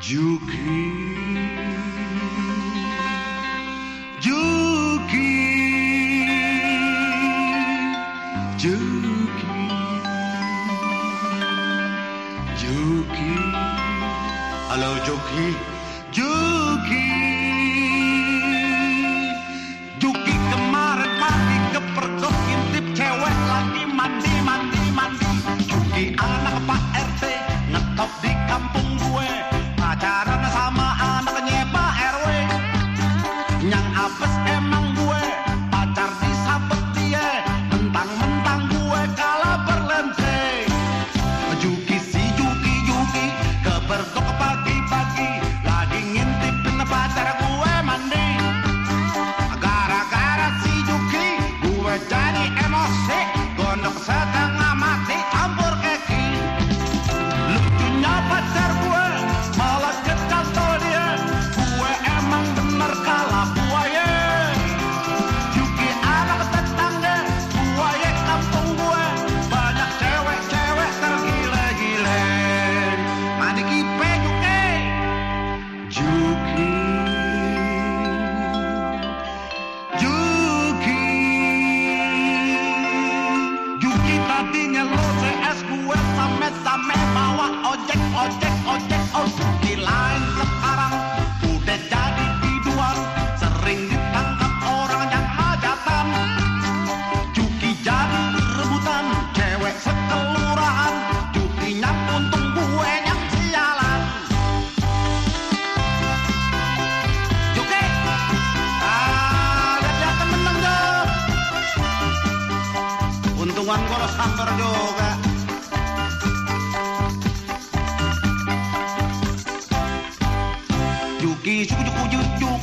Juki. Juki. Juki. Juki. Hello Juki. Juki, Juki. June. a Cordova. Yuki, yuki, yuki, yuki.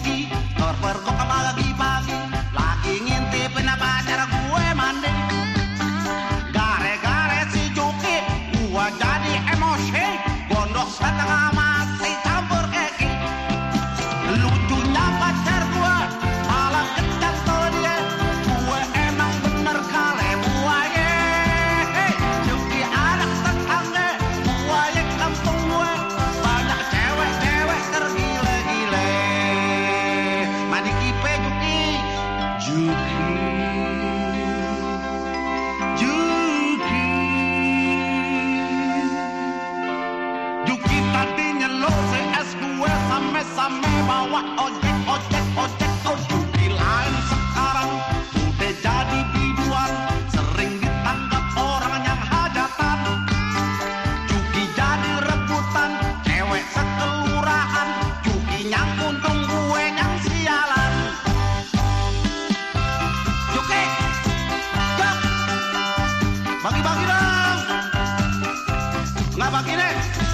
Sampai-sampai bawa ojek, ojek, ojek, ojek. Bilang sekarang udah jadi biduan. Sering ditangkap orang yang hajatan. Cuki jadi rebutan, cewek sekelurahan. Cuki yang untung gue yang sialan. Cuki, cuk, bagi-bagi dong. Nggak bagi deh.